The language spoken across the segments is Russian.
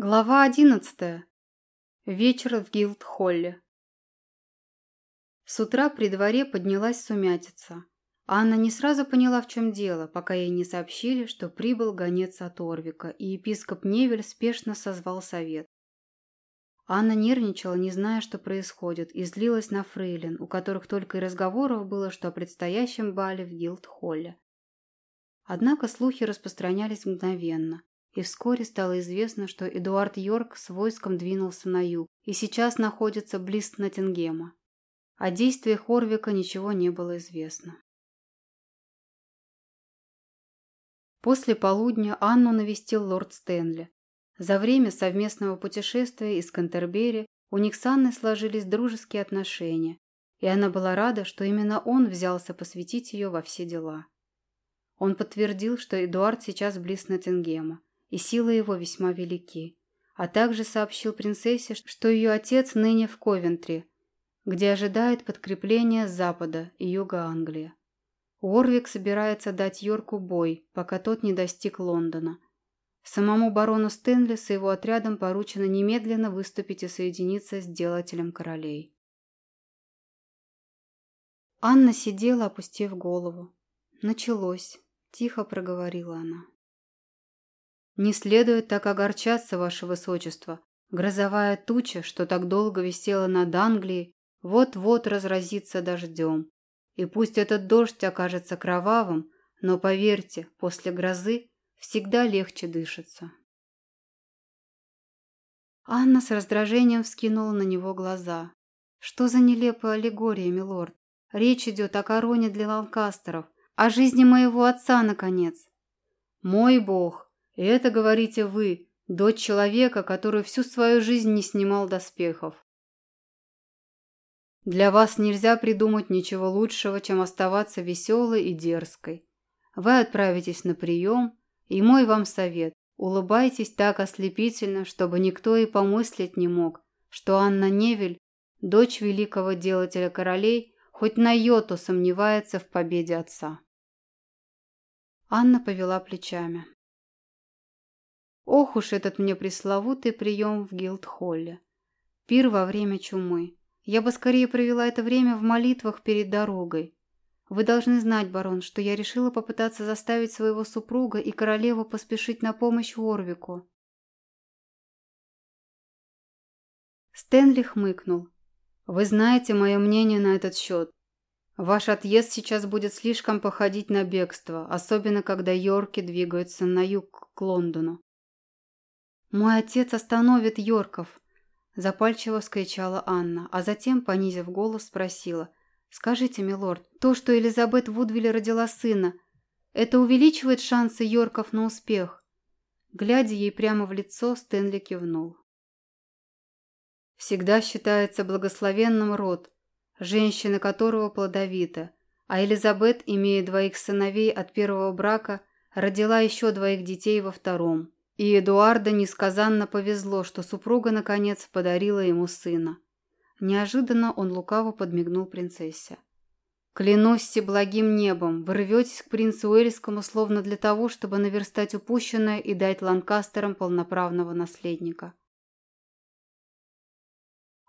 Глава одиннадцатая. Вечер в Гилд-холле. С утра при дворе поднялась сумятица. Анна не сразу поняла, в чем дело, пока ей не сообщили, что прибыл гонец от Орвика, и епископ Невель спешно созвал совет. Анна нервничала, не зная, что происходит, и злилась на фрейлин, у которых только и разговоров было, что о предстоящем бале в Гилд-холле. Однако слухи распространялись мгновенно и вскоре стало известно, что Эдуард Йорк с войском двинулся на юг и сейчас находится близ Ноттингема. О действиях Хорвика ничего не было известно. После полудня Анну навестил лорд Стэнли. За время совместного путешествия из Кантербери у них с Анной сложились дружеские отношения, и она была рада, что именно он взялся посвятить ее во все дела. Он подтвердил, что Эдуард сейчас близ Ноттингема, и силы его весьма велики, а также сообщил принцессе, что ее отец ныне в Ковентри, где ожидает подкрепления с запада и юга Англии. Уорвик собирается дать Йорку бой, пока тот не достиг Лондона. Самому барону Стэнли с его отрядом поручено немедленно выступить и соединиться с делателем королей. Анна сидела, опустив голову. «Началось», – тихо проговорила она. «Не следует так огорчаться, ваше высочество. Грозовая туча, что так долго висела над Англией, вот-вот разразится дождем. И пусть этот дождь окажется кровавым, но, поверьте, после грозы всегда легче дышится». Анна с раздражением вскинула на него глаза. «Что за нелепая аллегория, милорд? Речь идет о короне для ланкастеров, о жизни моего отца, наконец». «Мой бог, и это говорите вы, дочь человека, который всю свою жизнь не снимал доспехов. Для вас нельзя придумать ничего лучшего, чем оставаться веселой и дерзкой. Вы отправитесь на прием, и мой вам совет – улыбайтесь так ослепительно, чтобы никто и помыслить не мог, что Анна Невель, дочь великого делателя королей, хоть на йоту сомневается в победе отца. Анна повела плечами. Ох уж этот мне пресловутый прием в Гилдхолле. Пир во время чумы. Я бы скорее провела это время в молитвах перед дорогой. Вы должны знать, барон, что я решила попытаться заставить своего супруга и королеву поспешить на помощь Уорвику. Стэнли хмыкнул. «Вы знаете мое мнение на этот счет. Ваш отъезд сейчас будет слишком походить на бегство, особенно когда Йорки двигаются на юг к Лондону. «Мой отец остановит Йорков!» Запальчиво вскричала Анна, а затем, понизив голос, спросила. «Скажите, милорд, то, что Элизабет Вудвиль родила сына, это увеличивает шансы Йорков на успех?» Глядя ей прямо в лицо, Стэнли кивнул. «Всегда считается благословенным род, женщина которого плодовита, а Элизабет, имея двоих сыновей от первого брака, родила еще двоих детей во втором. И Эдуарда несказанно повезло, что супруга, наконец, подарила ему сына. Неожиданно он лукаво подмигнул принцессе. «Клянусь благим небом, вы рветесь к принцу Уэльскому словно для того, чтобы наверстать упущенное и дать Ланкастерам полноправного наследника».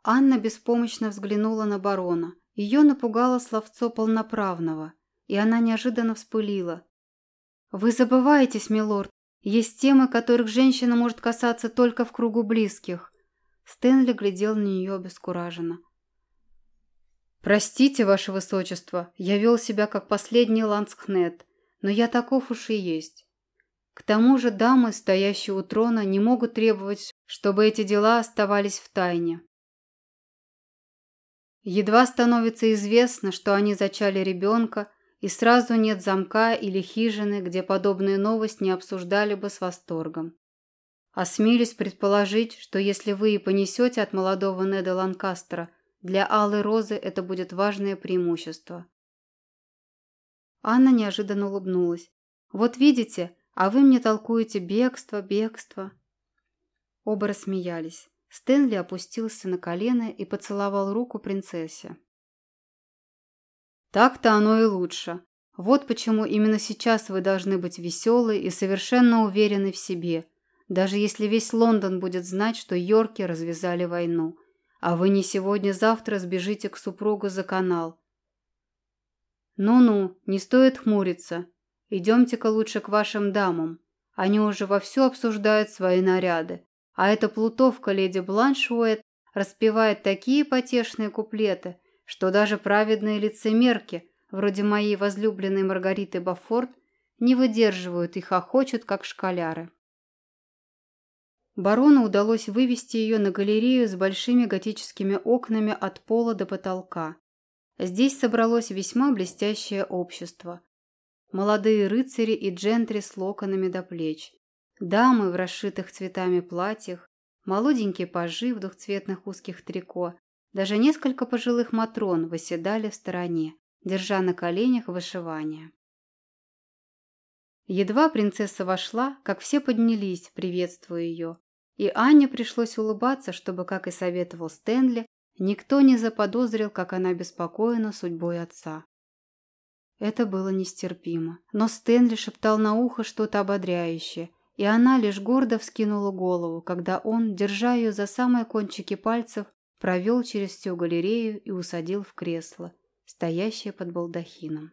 Анна беспомощно взглянула на барона. Ее напугало словцо полноправного, и она неожиданно вспылила. «Вы забываетесь, милорд, есть темы, которых женщина может касаться только в кругу близких. Стэнли глядел на нее обескураженно. «Простите, ваше высочество, я вел себя как последний ланскнет, но я таков уж и есть. К тому же дамы, стоящие у трона, не могут требовать, чтобы эти дела оставались в тайне. Едва становится известно, что они зачали ребенка, и сразу нет замка или хижины, где подобные новости не обсуждали бы с восторгом. Осмелюсь предположить, что если вы и понесете от молодого Неда Ланкастера, для Алой Розы это будет важное преимущество. Анна неожиданно улыбнулась. «Вот видите, а вы мне толкуете бегство, бегство». Оба рассмеялись. Стэнли опустился на колено и поцеловал руку принцессе. Так-то оно и лучше. Вот почему именно сейчас вы должны быть веселы и совершенно уверены в себе. даже если весь Лондон будет знать, что Йорки развязали войну, а вы не сегодня-завтра сбежите к супругу за канал. Ну-ну, не стоит хмуриться. Идемте-ка лучше к вашим дамам. Они уже вовсю обсуждают свои наряды. А эта плутовка леди Бланшуэт распевает такие потешные куплеты, что даже праведные лицемерки, вроде моей возлюбленной Маргариты Бафорт, не выдерживают и хохочут, как школяры. Барону удалось вывести ее на галерею с большими готическими окнами от пола до потолка. Здесь собралось весьма блестящее общество. Молодые рыцари и джентри с локонами до плеч, дамы в расшитых цветами платьях, молоденькие пажи в двухцветных узких трико, даже несколько пожилых матрон восседали в стороне, держа на коленях вышивание. Едва принцесса вошла, как все поднялись, приветствуя ее, и Анне пришлось улыбаться, чтобы, как и советовал Стэнли, никто не заподозрил, как она беспокоена судьбой отца. Это было нестерпимо, но Стэнли шептал на ухо что-то ободряющее, и она лишь гордо вскинула голову, когда он, держа ее за самые кончики пальцев, провел через всю галерею и усадил в кресло, стоящее под балдахином.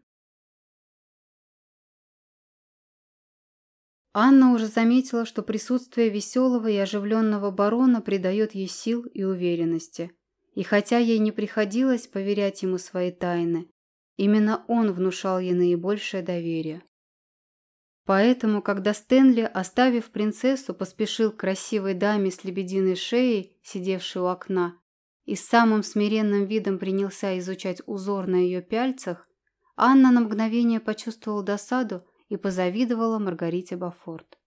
Анна уже заметила, что присутствие веселого и оживленного барона придает ей сил и уверенности. И хотя ей не приходилось поверять ему свои тайны, именно он внушал ей наибольшее доверие. Поэтому, когда Стэнли, оставив принцессу, поспешил к красивой даме с лебединой шеей, сидевшей у окна, и с самым смиренным видом принялся изучать узор на ее пяльцах, Анна на мгновение почувствовала досаду, и позавидовала Маргарите Бафорт.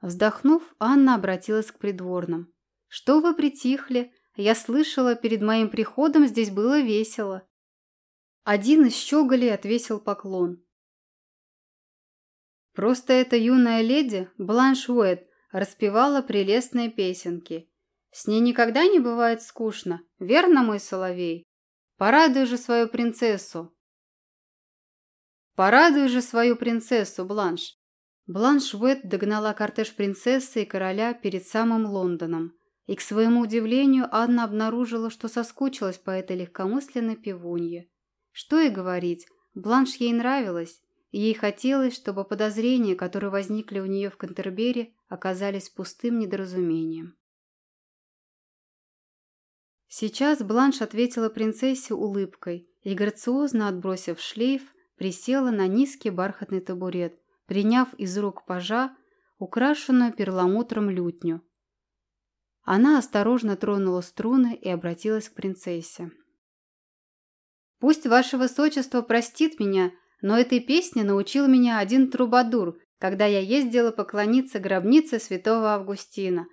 Вздохнув, Анна обратилась к придворным. «Что вы притихли? Я слышала, перед моим приходом здесь было весело». Один из щеголей отвесил поклон. Просто эта юная леди, Бланш Уэд, распевала прелестные песенки. С ней никогда не бывает скучно, верно, мой соловей? Порадуй же свою принцессу, Порадуй же свою принцессу, Бланш. Бланш Уэт догнала кортеж принцессы и короля перед самым Лондоном. И, к своему удивлению, Анна обнаружила, что соскучилась по этой легкомысленной певунье. Что и говорить, Бланш ей нравилась, и ей хотелось, чтобы подозрения, которые возникли у нее в Кантербере, оказались пустым недоразумением. Сейчас Бланш ответила принцессе улыбкой и, грациозно отбросив шлейф, присела на низкий бархатный табурет, приняв из рук пажа украшенную перламутром лютню. Она осторожно тронула струны и обратилась к принцессе. «Пусть ваше высочество простит меня, но этой песне научил меня один трубадур, когда я ездила поклониться гробнице святого Августина.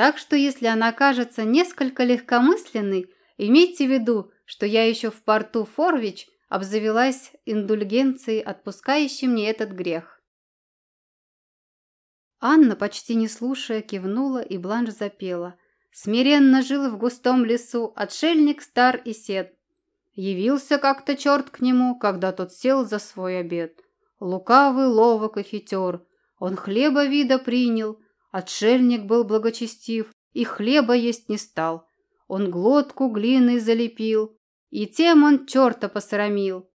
Так что если она кажется несколько легкомысленной, имейте в виду, что я еще в порту Форвич – обзавелась индульгенцией, отпускающей мне этот грех. Анна, почти не слушая, кивнула, и Бланш запела. Смиренно жил в густом лесу отшельник стар и сед. Явился как-то черт к нему, когда тот сел за свой обед. Лукавый, ловок и хитер. Он хлеба вида принял, отшельник был благочестив, и хлеба есть не стал. Он глотку глиной залепил, и тем он черта посрамил.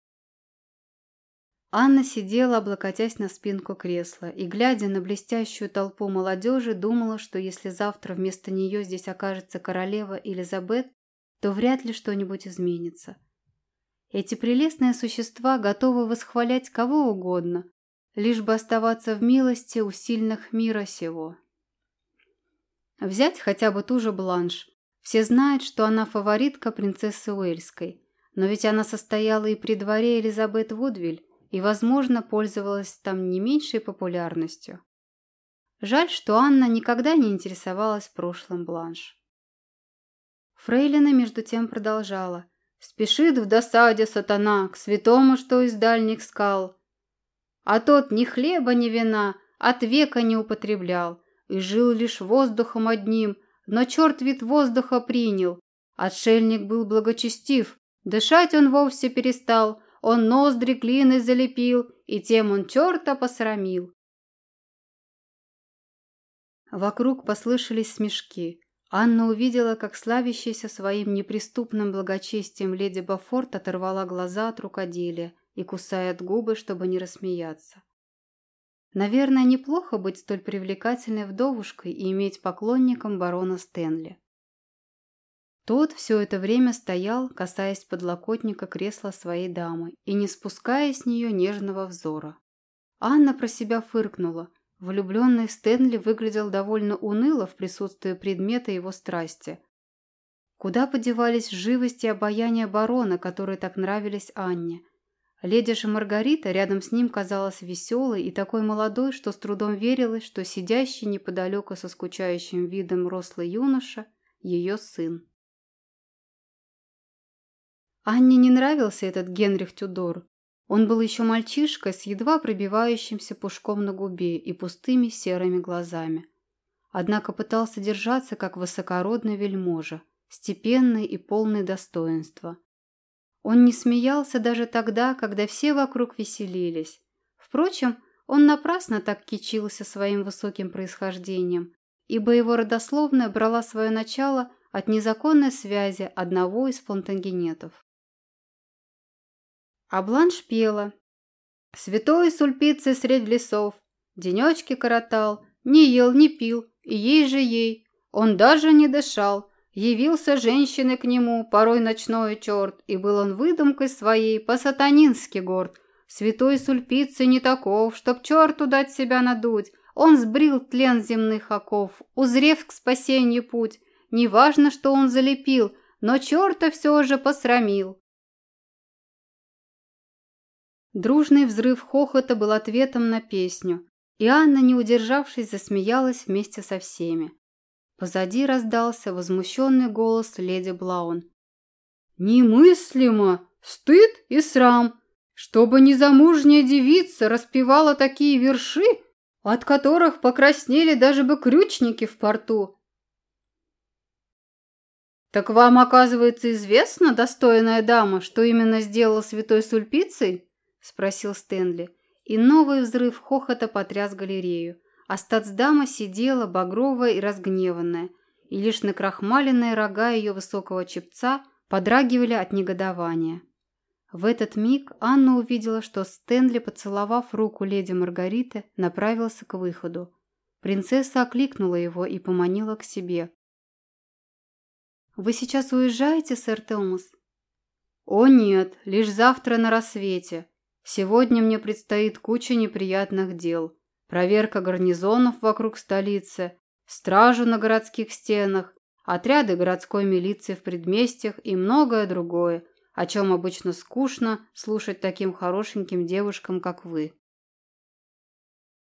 Анна сидела, облокотясь на спинку кресла, и, глядя на блестящую толпу молодежи, думала, что если завтра вместо нее здесь окажется королева Элизабет, то вряд ли что-нибудь изменится. Эти прелестные существа готовы восхвалять кого угодно, лишь бы оставаться в милости у сильных мира сего. Взять хотя бы ту же Бланш, все знают, что она фаворитка принцессы Уэльской, но ведь она состояла и при дворе Элизабет Вудвиль и, возможно, пользовалась там не меньшей популярностью. Жаль, что Анна никогда не интересовалась прошлым Бланш. Фрейлина между тем продолжала. «Спешит в досаде сатана к святому, что из дальних скал. А тот ни хлеба, ни вина от века не употреблял и жил лишь воздухом одним – но черт вид воздуха принял. Отшельник был благочестив, дышать он вовсе перестал, он ноздри глиной залепил, и тем он черта посрамил. Вокруг послышались смешки. Анна увидела, как славящаяся своим неприступным благочестием леди Бафорт оторвала глаза от рукоделия и кусает губы, чтобы не рассмеяться. Наверное, неплохо быть столь привлекательной вдовушкой и иметь поклонником барона Стэнли. Тот все это время стоял, касаясь подлокотника кресла своей дамы и не спуская с нее нежного взора. Анна про себя фыркнула. Влюбленный Стэнли выглядел довольно уныло в присутствии предмета его страсти. Куда подевались живость и обаяние барона, которые так нравились Анне? Леди же Маргарита рядом с ним казалась веселой и такой молодой, что с трудом верилось, что сидящий неподалеку со скучающим видом рослый юноша – ее сын. Анне не нравился этот Генрих Тюдор. Он был еще мальчишкой с едва пробивающимся пушком на губе и пустыми серыми глазами. Однако пытался держаться как высокородный вельможа, степенный и полный достоинства. Он не смеялся даже тогда, когда все вокруг веселились. Впрочем, он напрасно так кичился своим высоким происхождением, ибо его родословная брала свое начало от незаконной связи одного из плантагенетов. А Бланш пела. Святой Сульпицы средь лесов, денечки коротал, не ел, не пил, и ей же ей. Он даже не дышал. Явился женщины к нему, порой ночной черт, и был он выдумкой своей по-сатанински горд. Святой Сульпицы не таков, чтоб черту дать себя надуть. Он сбрил тлен земных оков, узрев к спасению путь. Неважно, что он залепил, но черта все же посрамил. Дружный взрыв хохота был ответом на песню, и Анна, не удержавшись, засмеялась вместе со всеми. Позади раздался возмущенный голос леди Блаун. «Немыслимо! Стыд и срам! Чтобы незамужняя девица распевала такие верши, от которых покраснели даже бы крючники в порту!» «Так вам, оказывается, известно, достойная дама, что именно сделал святой Сульпицей?» – спросил Стэнли, и новый взрыв хохота потряс галерею, а стацдама сидела, багровая и разгневанная, и лишь накрахмаленные рога ее высокого чепца подрагивали от негодования. В этот миг Анна увидела, что Стэнли, поцеловав руку леди Маргариты, направился к выходу. Принцесса окликнула его и поманила к себе. «Вы сейчас уезжаете, сэр Томас?» «О нет, лишь завтра на рассвете. Сегодня мне предстоит куча неприятных дел. Проверка гарнизонов вокруг столицы, стражу на городских стенах, отряды городской милиции в предместьях и многое другое, о чем обычно скучно слушать таким хорошеньким девушкам, как вы.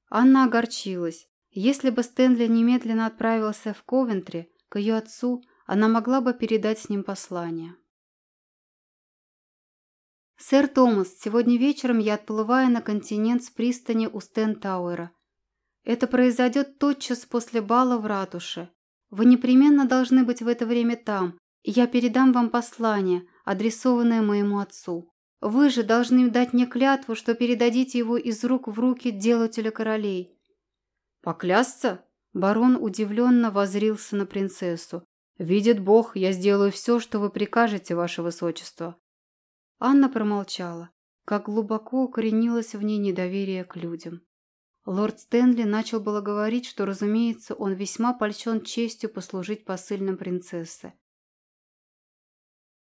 Анна огорчилась. Если бы Стэнли немедленно отправился в Ковентри к ее отцу, она могла бы передать с ним послание. «Сэр Томас, сегодня вечером я отплываю на континент с пристани у Стентауэра. Это произойдет тотчас после бала в ратуше. Вы непременно должны быть в это время там, и я передам вам послание, адресованное моему отцу. Вы же должны дать мне клятву, что передадите его из рук в руки делателя королей». «Поклясться?» Барон удивленно возрился на принцессу. «Видит Бог, я сделаю все, что вы прикажете, ваше высочество». Анна промолчала. Как глубоко укоренилось в ней недоверие к людям. Лорд Стэнли начал было говорить, что, разумеется, он весьма польщен честью послужить посыльным принцессы.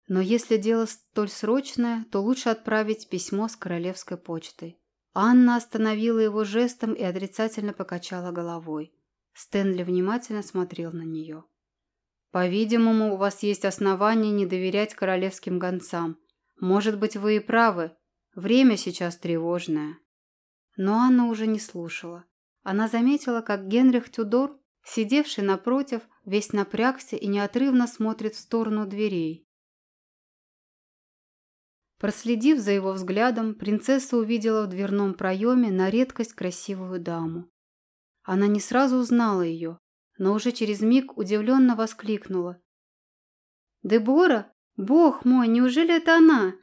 Но если дело столь срочное, то лучше отправить письмо с королевской почтой. Анна остановила его жестом и отрицательно покачала головой. Стэнли внимательно смотрел на нее. «По-видимому, у вас есть основания не доверять королевским гонцам», может быть, вы и правы. Время сейчас тревожное. Но Анна уже не слушала. Она заметила, как Генрих Тюдор, сидевший напротив, весь напрягся и неотрывно смотрит в сторону дверей. Проследив за его взглядом, принцесса увидела в дверном проеме на редкость красивую даму. Она не сразу узнала ее, но уже через миг удивленно воскликнула. «Дебора, Бог мой, неужели это она?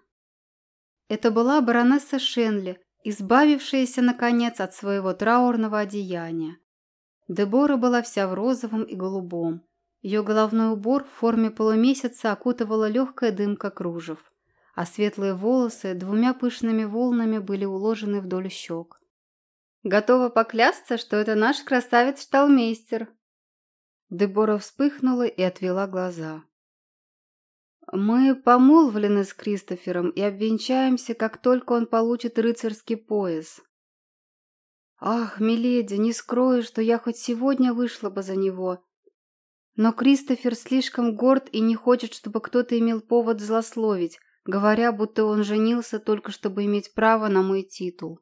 Это была баронесса Шенли, избавившаяся, наконец, от своего траурного одеяния. Дебора была вся в розовом и голубом. Ее головной убор в форме полумесяца окутывала легкая дымка кружев, а светлые волосы двумя пышными волнами были уложены вдоль щек. «Готова поклясться, что это наш красавец-шталмейстер!» Дебора вспыхнула и отвела глаза. «Мы помолвлены с Кристофером и обвенчаемся, как только он получит рыцарский пояс», Ах, миледи, не скрою, что я хоть сегодня вышла бы за него. Но Кристофер слишком горд и не хочет, чтобы кто-то имел повод злословить, говоря, будто он женился только чтобы иметь право на мой титул.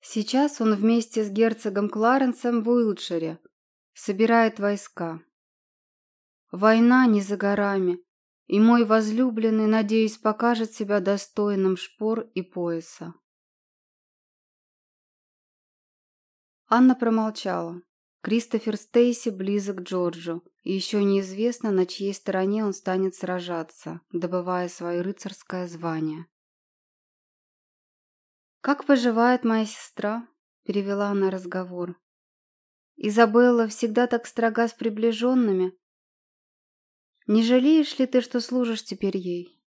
Сейчас он вместе с герцогом Кларенсом в Уилтшире собирает войска. Война не за горами, и мой возлюбленный, надеюсь, покажет себя достойным шпор и пояса. Анна промолчала. Кристофер Стейси близок к Джорджу, и еще неизвестно, на чьей стороне он станет сражаться, добывая свое рыцарское звание. «Как поживает моя сестра?» – перевела она разговор. «Изабелла всегда так строга с приближенными. Не жалеешь ли ты, что служишь теперь ей?»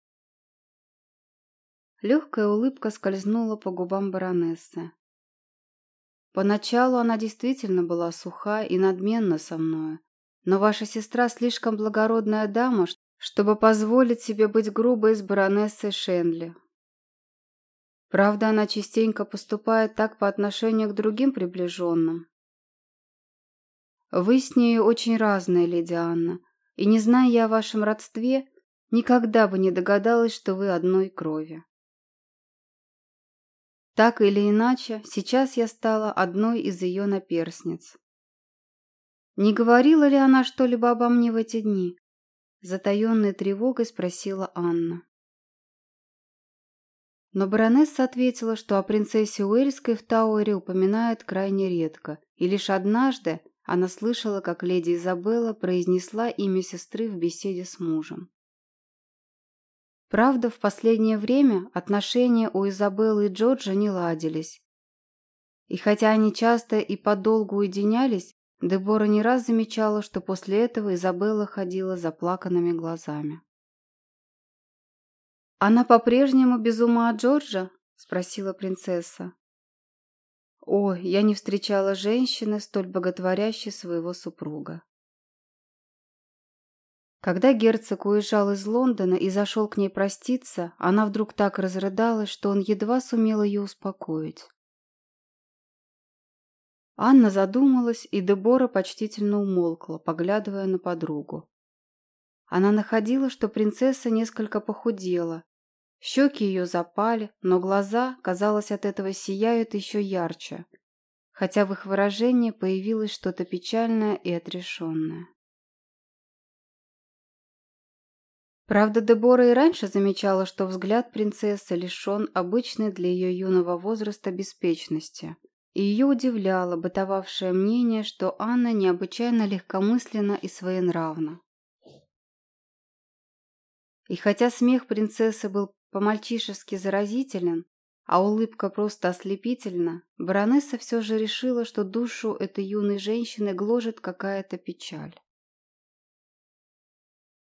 Легкая улыбка скользнула по губам баронессы. Поначалу она действительно была суха и надменна со мною, но ваша сестра слишком благородная дама, чтобы позволить себе быть грубой с баронессой Шенли. Правда, она частенько поступает так по отношению к другим приближенным. Вы с нею очень разные, леди Анна, и не зная я о вашем родстве, никогда бы не догадалась, что вы одной крови. Так или иначе, сейчас я стала одной из ее наперсниц. Не говорила ли она что-либо обо мне в эти дни? Затаенной тревогой спросила Анна. Но баронесса ответила, что о принцессе Уэльской в Тауэре упоминают крайне редко, и лишь однажды она слышала, как леди Изабелла произнесла имя сестры в беседе с мужем. Правда, в последнее время отношения у Изабеллы и Джорджа не ладились. И хотя они часто и подолгу уединялись, Дебора не раз замечала, что после этого Изабелла ходила заплаканными глазами. «Она по-прежнему без ума от Джорджа?» – спросила принцесса. «О, я не встречала женщины, столь боготворящей своего супруга». Когда герцог уезжал из Лондона и зашел к ней проститься, она вдруг так разрыдалась, что он едва сумел ее успокоить. Анна задумалась, и Дебора почтительно умолкла, поглядывая на подругу. Она находила, что принцесса несколько похудела. Щеки ее запали, но глаза, казалось, от этого сияют еще ярче, хотя в их выражении появилось что-то печальное и отрешенное. Правда, Дебора и раньше замечала, что взгляд принцессы лишен обычной для ее юного возраста беспечности. И ее удивляло бытовавшее мнение, что Анна необычайно легкомысленна и своенравна. И хотя смех принцессы был по-мальчишески заразителен, а улыбка просто ослепительна, баронесса все же решила, что душу этой юной женщины гложет какая-то печаль.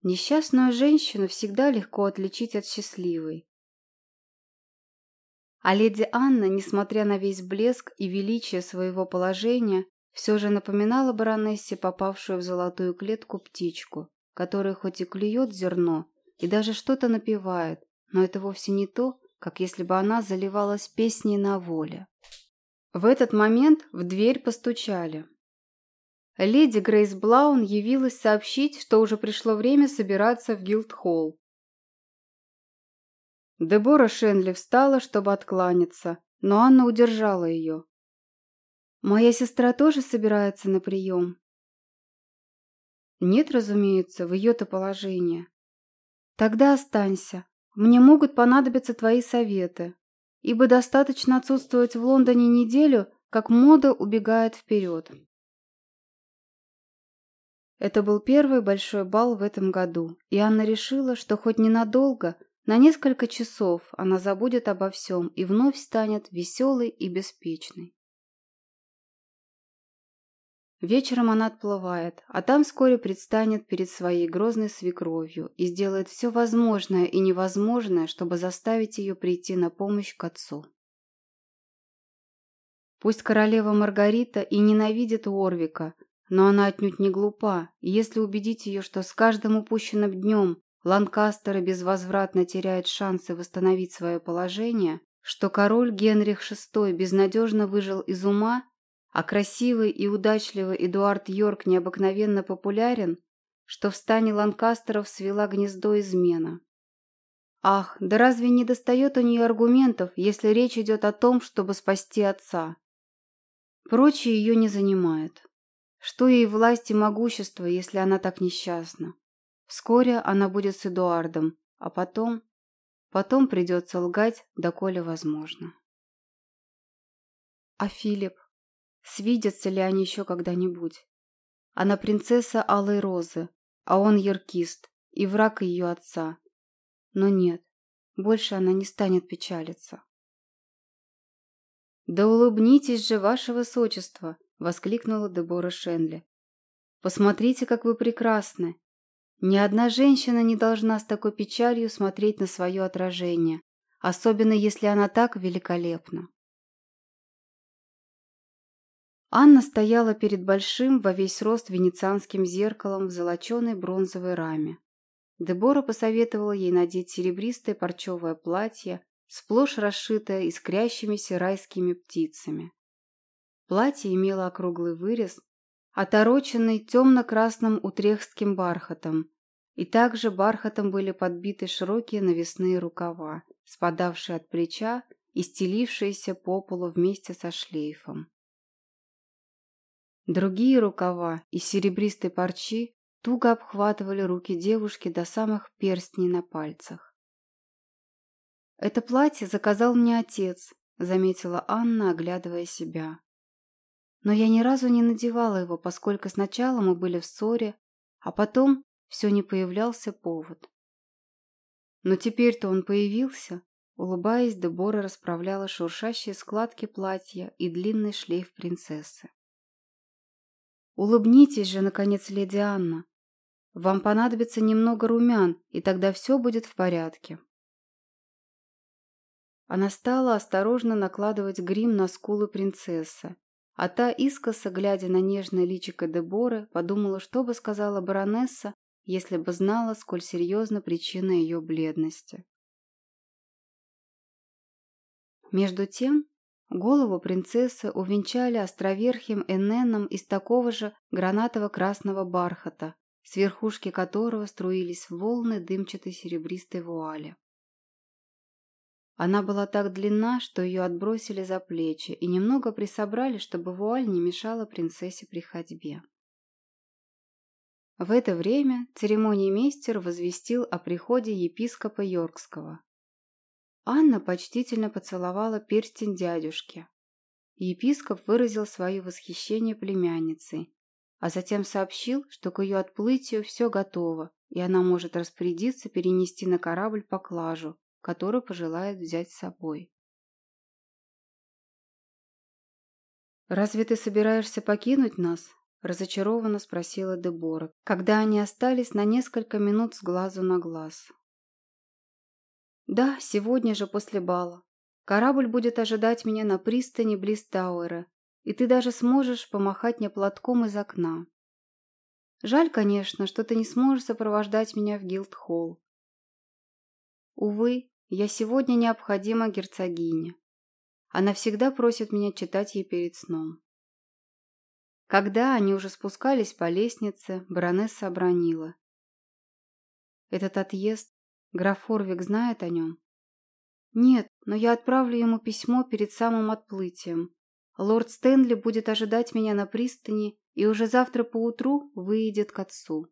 Несчастную женщину всегда легко отличить от счастливой. А леди Анна, несмотря на весь блеск и величие своего положения, все же напоминала баронессе попавшую в золотую клетку птичку, которая хоть и клюет зерно и даже что-то напевает, но это вовсе не то, как если бы она заливалась песней на воле. В этот момент в дверь постучали. Леди Грейс Блаун явилась сообщить, что уже пришло время собираться в Гилдхолл. Дебора Шенли встала, чтобы откланяться, но Анна удержала ее. «Моя сестра тоже собирается на прием?» «Нет, разумеется, в ее-то положении». «Тогда останься. Мне могут понадобиться твои советы, ибо достаточно отсутствовать в Лондоне неделю, как мода убегает вперед». Это был первый большой бал в этом году, и Анна решила, что хоть ненадолго, на несколько часов она забудет обо всем и вновь станет веселой и беспечной. Вечером она отплывает, а там вскоре предстанет перед своей грозной свекровью и сделает все возможное и невозможное, чтобы заставить ее прийти на помощь к отцу. Пусть королева Маргарита и ненавидит Уорвика, но она отнюдь не глупа, и если убедить ее, что с каждым упущенным днем Ланкастеры безвозвратно теряют шансы восстановить свое положение, что король Генрих VI безнадежно выжил из ума а красивый и удачливый Эдуард Йорк необыкновенно популярен, что в стане Ланкастеров свела гнездо измена. Ах, да разве не достает у нее аргументов, если речь идет о том, чтобы спасти отца? Прочее ее не занимает. Что ей власть и могущество, если она так несчастна? Вскоре она будет с Эдуардом, а потом... Потом придется лгать, доколе возможно. А Филипп? Свидятся ли они еще когда-нибудь? Она принцесса Алой Розы, а он яркист и враг ее отца. Но нет, больше она не станет печалиться. «Да улыбнитесь же, ваше высочество!» — воскликнула Дебора Шенли. «Посмотрите, как вы прекрасны! Ни одна женщина не должна с такой печалью смотреть на свое отражение, особенно если она так великолепна». Анна стояла перед большим во весь рост венецианским зеркалом в золоченой бронзовой раме. Дебора посоветовала ей надеть серебристое парчевое платье, сплошь расшитое искрящимися райскими птицами. Платье имело округлый вырез, отороченный темно-красным утрехтским бархатом, и также бархатом были подбиты широкие навесные рукава, спадавшие от плеча и стелившиеся по полу вместе со шлейфом. Другие рукава из серебристой парчи туго обхватывали руки девушки до самых перстней на пальцах. «Это платье заказал мне отец», — заметила Анна, оглядывая себя. «Но я ни разу не надевала его, поскольку сначала мы были в ссоре, а потом все не появлялся повод». «Но теперь-то он появился», — улыбаясь, Дебора расправляла шуршащие складки платья и длинный шлейф принцессы. Улыбнитесь же, наконец, леди Анна. Вам понадобится немного румян, и тогда все будет в порядке. Она стала осторожно накладывать грим на скулы принцессы, а та, искоса глядя на нежное личико Деборы, подумала, что бы сказала баронесса, если бы знала, сколь серьезна причина ее бледности. Между тем, Голову принцессы увенчали островерхим эненом из такого же гранатово-красного бархата, с верхушки которого струились волны дымчатой серебристой вуали. Она была так длинна, что ее отбросили за плечи и немного присобрали, чтобы вуаль не мешала принцессе при ходьбе. В это время церемониймейстер возвестил о приходе епископа Йоркского. Анна почтительно поцеловала перстень дядюшки. Епископ выразил свое восхищение племянницей, а затем сообщил, что к ее отплытию все готово, и она может распорядиться перенести на корабль поклажу, которую пожелает взять с собой. «Разве ты собираешься покинуть нас?» – разочарованно спросила Дебора, когда они остались на несколько минут с глазу на глаз. Да, сегодня же после бала. Корабль будет ожидать меня на пристани близ Тауэра, и ты даже сможешь помахать мне платком из окна. Жаль, конечно, что ты не сможешь сопровождать меня в Гилдхолл. Увы, я сегодня необходима герцогине. Она всегда просит меня читать ей перед сном. Когда они уже спускались по лестнице, баронесса обронила. Этот отъезд Граф Орвик знает о нем? Нет, но я отправлю ему письмо перед самым отплытием. Лорд Стэнли будет ожидать меня на пристани и уже завтра поутру выйдет к отцу.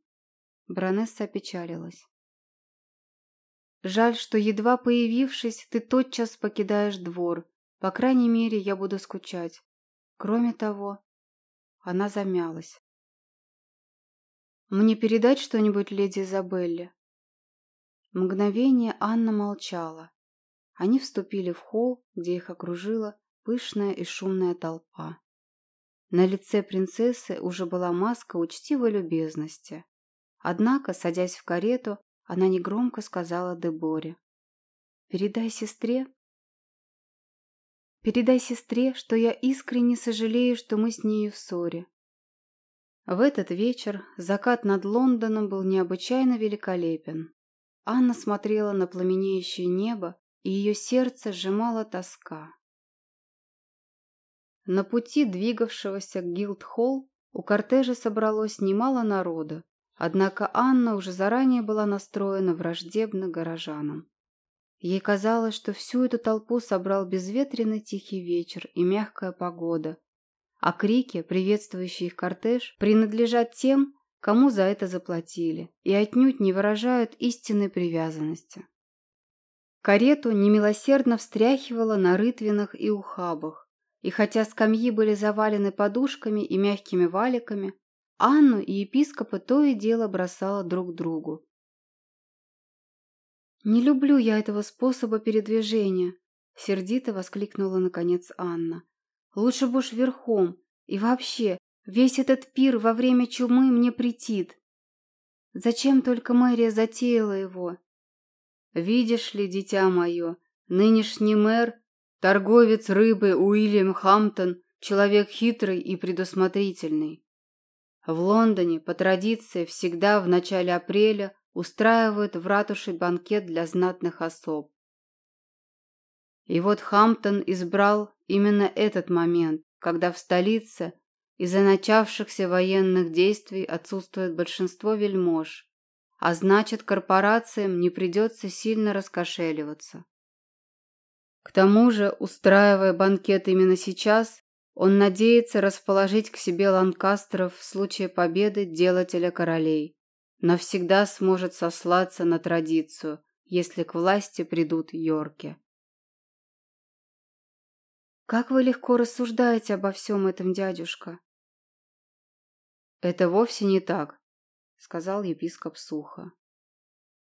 Бронесса опечалилась. Жаль, что едва появившись, ты тотчас покидаешь двор. По крайней мере, я буду скучать. Кроме того, она замялась. Мне передать что-нибудь леди Изабелле? Мгновение Анна молчала. Они вступили в холл, где их окружила пышная и шумная толпа. На лице принцессы уже была маска учтивой любезности. Однако, садясь в карету, она негромко сказала Деборе. «Передай сестре, Передай сестре, что я искренне сожалею, что мы с нею в ссоре. В этот вечер закат над Лондоном был необычайно великолепен. Анна смотрела на пламенеющее небо, и ее сердце сжимала тоска. На пути двигавшегося к Гилд-Холл у кортежа собралось немало народа, однако Анна уже заранее была настроена враждебно горожанам. Ей казалось, что всю эту толпу собрал безветренный тихий вечер и мягкая погода, а крики, приветствующие их кортеж, принадлежат тем, кому за это заплатили, и отнюдь не выражают истинной привязанности. Карету немилосердно встряхивала на рытвинах и ухабах, и хотя скамьи были завалены подушками и мягкими валиками, Анну и епископа то и дело бросала друг другу. «Не люблю я этого способа передвижения», — сердито воскликнула наконец Анна. «Лучше бы верхом. И вообще, весь этот пир во время чумы мне претит. Зачем только мэрия затеяла его?» «Видишь ли, дитя мое, нынешний мэр, торговец рыбы Уильям Хамптон, человек хитрый и предусмотрительный. В Лондоне, по традиции, всегда в начале апреля устраивают в ратуше банкет для знатных особ. И вот Хамптон избрал именно этот момент, когда в столице из-за начавшихся военных действий отсутствует большинство вельмож, а значит, корпорациям не придется сильно раскошеливаться. К тому же, устраивая банкет именно сейчас, он надеется расположить к себе ланкастеров в случае победы делателя королей навсегда сможет сослаться на традицию, если к власти придут Йорки. «Как вы легко рассуждаете обо всем этом, дядюшка?» «Это вовсе не так», — сказал епископ сухо.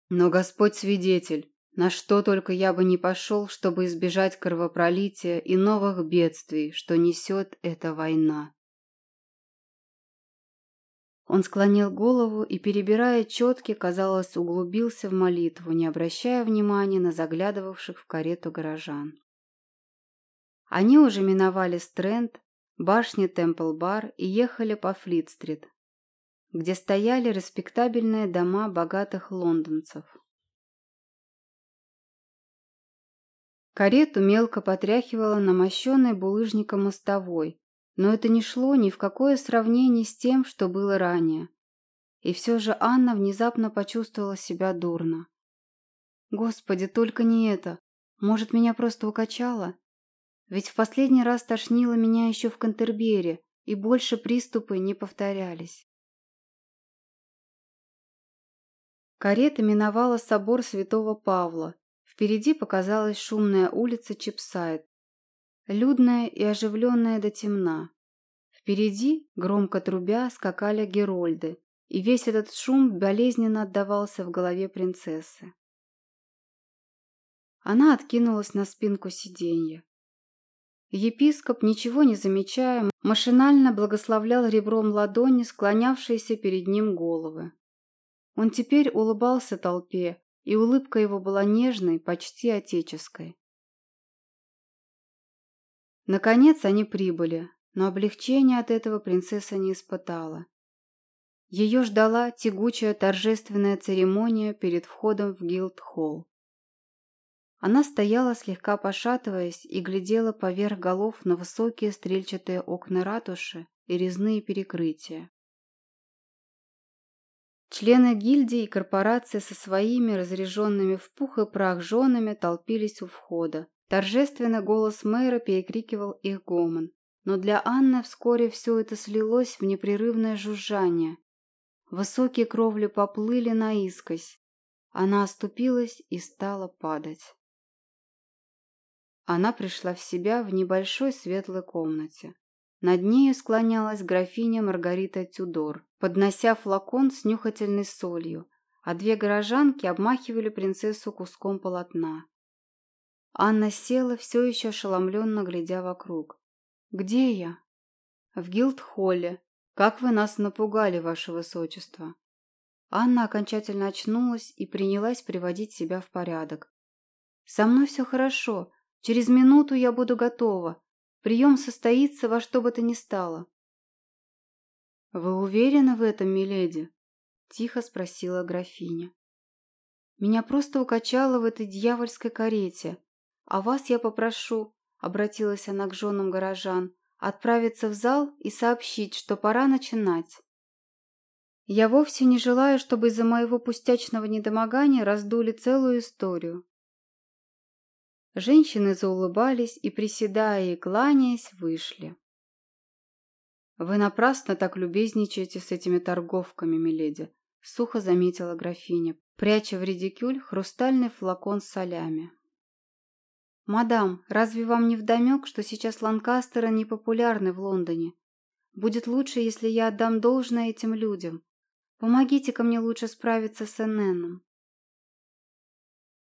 «Но Господь свидетель, на что только я бы не пошел, чтобы избежать кровопролития и новых бедствий, что несет эта война. Он склонил голову и, перебирая четки, казалось, углубился в молитву, не обращая внимания на заглядывавших в карету горожан. Они уже миновали Стрэнд, башни Темпл-бар и ехали по Флит-стрит, где стояли респектабельные дома богатых лондонцев. Карету мелко потряхивала на мощенной булыжником мостовой, но это не шло ни в какое сравнение с тем, что было ранее. И все же Анна внезапно почувствовала себя дурно. Господи, только не это. Может, меня просто укачало? Ведь в последний раз тошнило меня еще в Кентербери, и больше приступы не повторялись. Карета миновала собор святого Павла. Впереди показалась шумная улица Чипсайд, людная и оживленная до темна. Впереди, громко трубя, скакали герольды, и весь этот шум болезненно отдавался в голове принцессы. Она откинулась на спинку сиденья. Епископ, ничего не замечая, машинально благословлял ребром ладони склонявшиеся перед ним головы. Он теперь улыбался толпе, и улыбка его была нежной, почти отеческой. Наконец они прибыли, но облегчения от этого принцесса не испытала. Ее ждала тягучая торжественная церемония перед входом в Гилд-холл. Она стояла, слегка пошатываясь, и глядела поверх голов на высокие стрельчатые окна ратуши и резные перекрытия. Члены гильдии и корпорации со своими разряженными в пух и прах женами толпились у входа, Торжественно голос мэра перекрикивал их гомон. Но для Анны вскоре все это слилось в непрерывное жужжание. Высокие кровли поплыли наискось. Она оступилась и стала падать. Она пришла в себя в небольшой светлой комнате. Над нею склонялась графиня Маргарита Тюдор, поднося флакон с нюхательной солью, а две горожанки обмахивали принцессу куском полотна. Анна села, все еще ошеломленно глядя вокруг. «Где я?» в Гилдхолле. Как вы нас напугали, ваше высочество!» Анна окончательно очнулась и принялась приводить себя в порядок. «Со мной все хорошо. Через минуту я буду готова. Прием состоится во что бы то ни стало». «Вы уверены в этом, миледи?» – тихо спросила графиня. «Меня просто укачало в этой дьявольской карете. А вас я попрошу», – обратилась она к женам горожан, – «отправиться в зал и сообщить, что пора начинать». Я вовсе не желаю, чтобы из-за моего пустячного недомогания раздули целую историю. Женщины заулыбались и, приседая и кланяясь, вышли. «Вы напрасно так любезничаете с этими торговками, миледи», — сухо заметила графиня, пряча в редикюль хрустальный флакон с солями. «Мадам, разве вам не вдомек, что сейчас Ланкастеры не популярны в Лондоне? Будет лучше, если я отдам должное этим людям. Помогите-ка мне лучше справиться с Энненом».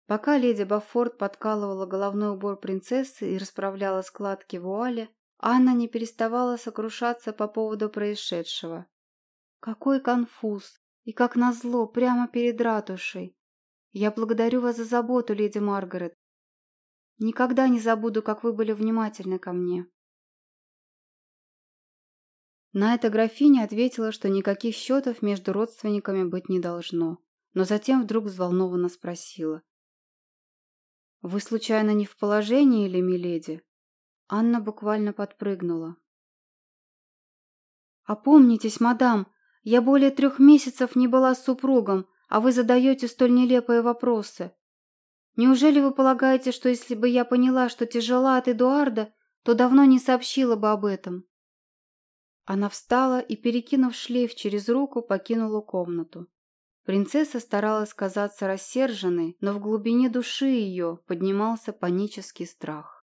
Пока леди Баффорд подкалывала головной убор принцессы и расправляла складки вуали, Анна не переставала сокрушаться по поводу происшедшего. «Какой конфуз! И как назло, прямо перед ратушей! Я благодарю вас за заботу, леди Маргарет. Никогда не забуду, как вы были внимательны ко мне». На это графиня ответила, что никаких счетов между родственниками быть не должно, но затем вдруг взволнованно спросила. «Вы случайно не в положении или, миледи?» Анна буквально подпрыгнула. «Опомнитесь, мадам, я более трех месяцев не была с супругом, а вы задаете столь нелепые вопросы. Неужели вы полагаете, что если бы я поняла, что тяжела от Эдуарда, то давно не сообщила бы об этом?» Она встала и, перекинув шлейф через руку, покинула комнату. Принцесса старалась казаться рассерженной, но в глубине души ее поднимался панический страх.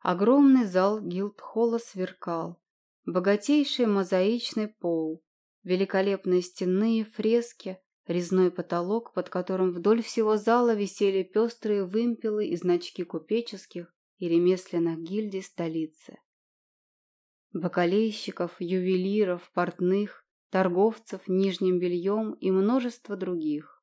Огромный зал Гилдхолла сверкал. Богатейший мозаичный пол, великолепные стенные фрески, резной потолок, под которым вдоль всего зала висели пестрые вымпелы и значки купеческих и ремесленных гильдий столицы бакалейщиков, ювелиров, портных, торговцев нижним бельем и множество других.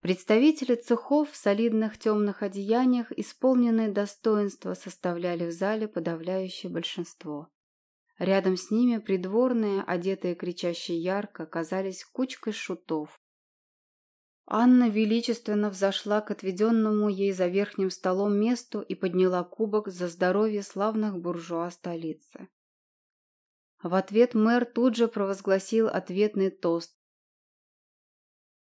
Представители цехов в солидных темных одеяниях, исполненные достоинства, составляли в зале подавляющее большинство. Рядом с ними придворные, одетые кричаще ярко, казались кучкой шутов, Анна величественно взошла к отведенному ей за верхним столом месту и подняла кубок за здоровье славных буржуа столицы. В ответ мэр тут же провозгласил ответный тост.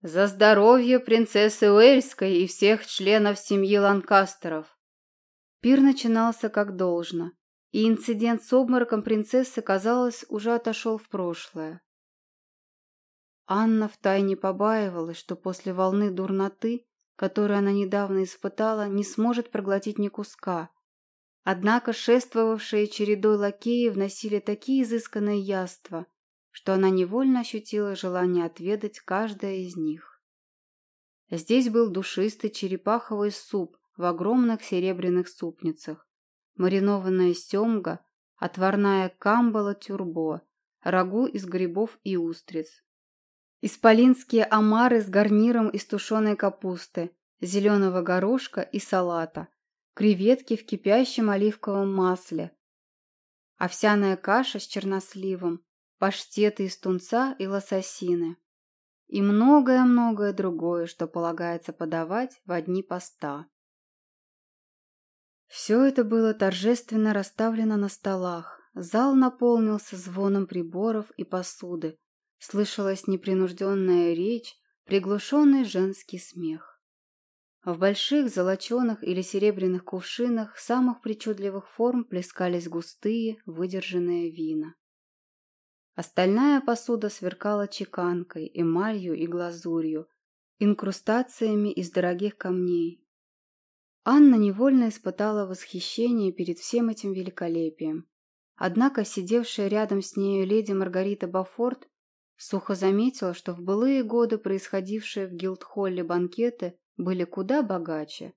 «За здоровье принцессы Уэльской и всех членов семьи Ланкастеров!» Пир начинался как должно, и инцидент с обмороком принцессы, казалось, уже отошел в прошлое. Анна втайне побаивалась, что после волны дурноты, которую она недавно испытала, не сможет проглотить ни куска. Однако шествовавшие чередой лакеи вносили такие изысканные яства, что она невольно ощутила желание отведать каждое из них. Здесь был душистый черепаховый суп в огромных серебряных супницах, маринованная семга, отварная камбала тюрбо, рагу из грибов и устриц, Исполинские омары с гарниром из тушеной капусты, зеленого горошка и салата, креветки в кипящем оливковом масле, овсяная каша с черносливом, паштеты из тунца и лососины и многое-многое другое, что полагается подавать в одни поста. Все это было торжественно расставлено на столах. Зал наполнился звоном приборов и посуды, Слышалась непринужденная речь, приглушенный женский смех. В больших золоченых или серебряных кувшинах самых причудливых форм плескались густые, выдержанные вина. Остальная посуда сверкала чеканкой, эмалью и глазурью, инкрустациями из дорогих камней. Анна невольно испытала восхищение перед всем этим великолепием. Однако сидевшая рядом с нею леди Маргарита Бафорт Сухо заметила, что в былые годы происходившие в Гилдхолле банкеты были куда богаче,